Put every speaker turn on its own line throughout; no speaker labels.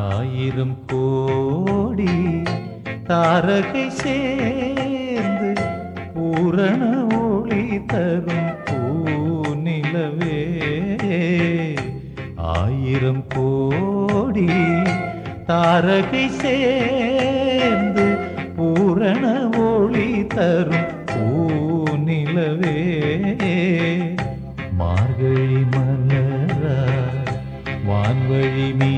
ஆயிரம் கோடி தாரகை சேர்ந்து பூரண ஒளி தரும் பூநிலவே. ஆயிரம் கோடி தாரகை சேர்ந்து பூரண ஒளி தரும் பூநிலவே. மார்கழி மலரா வான்வழி மீ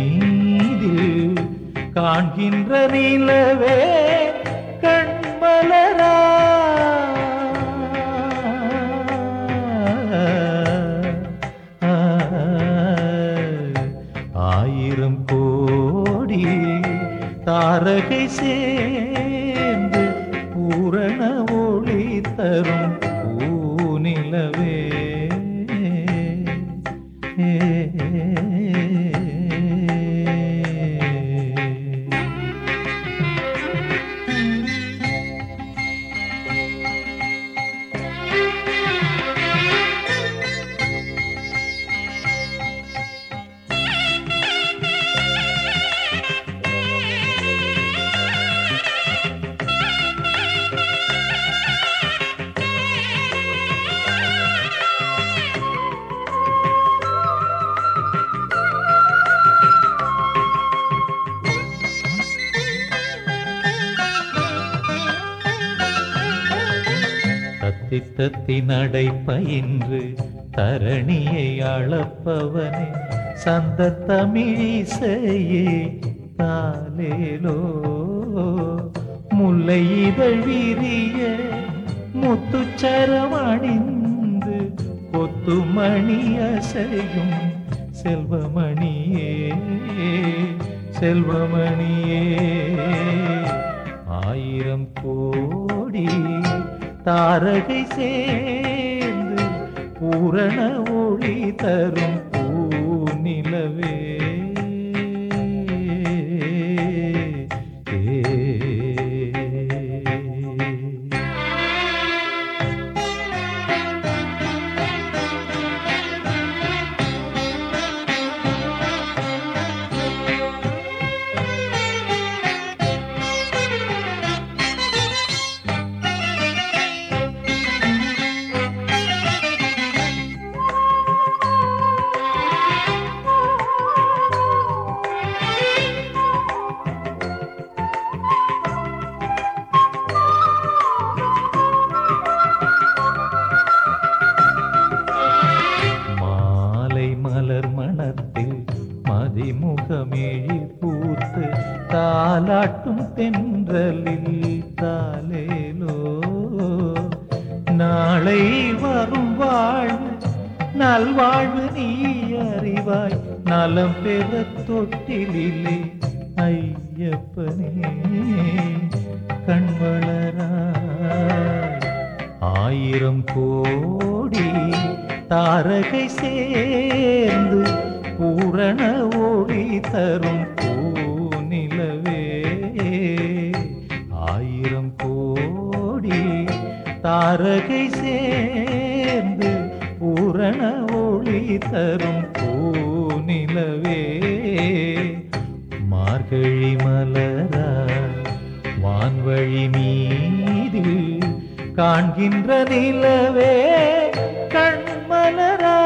காண்கின்ற நிலவே கண்மலரா. ஆயிரம் கோடி தாரகை சேர்ந்து பூரண ஒளி தரும் பூநிலவே. ஏ சித்தத்தினடை பயின்று தரணியை அளப்பவனே சந்த தமிழிசையே தாலேலோ முல்லை இதழ் விரிய முத்துச்சரம் அணிந்து கொத்துமணி அசையும் செல்வமணியே செல்வமணியே. தாரகை சேர்ந்து பூரண ஒளி தரும் மதிமுகமேழி பூத்து தாலாட்டும் தென்றலில் தாலேலோ நாளை வரும் வாழ்வு நல்வாழ்வு நீ அறிவாய் நலம் பெற தொட்டிலே ஐயப்பனே. கண்வளராய் ஆயிரம் கோடி தாரகை சேர்ந்து பூரண ஒளி தரும் பூநிலவே. ஆயிரம் கோடி தாரகை சேர்ந்து பூரண ஒளி தரும் பூநிலவே. மார்கழி மலரா வான்வழி மீது காண்கின்ற நிலவே கண்மலரா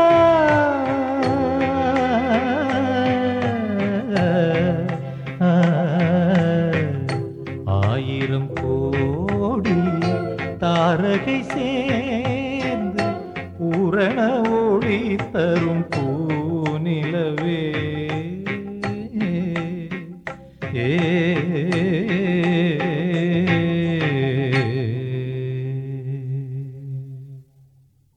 தாரகை சேர்ந்து பூரண ஒளி தரும் பூநிலவே. ஏ